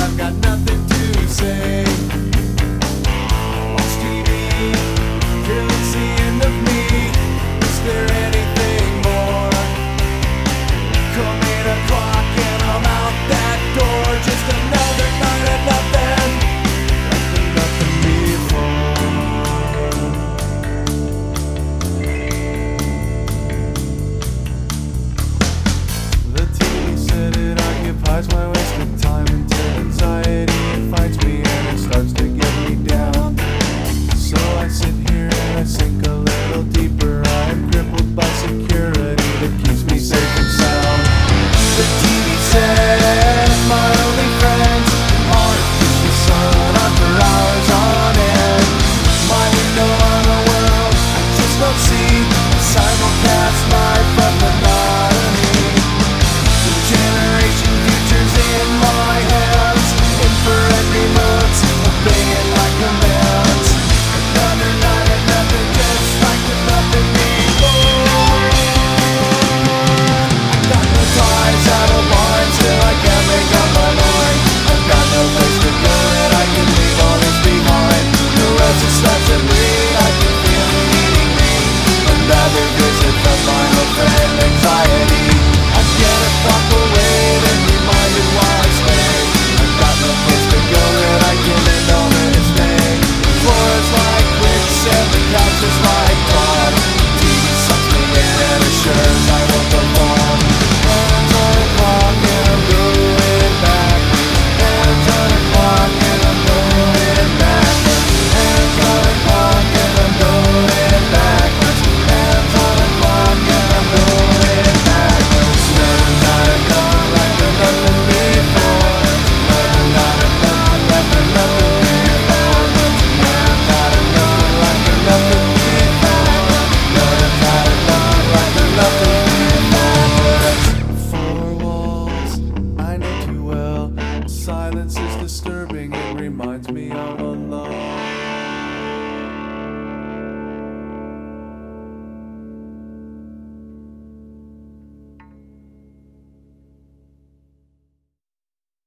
I've got nothing to say.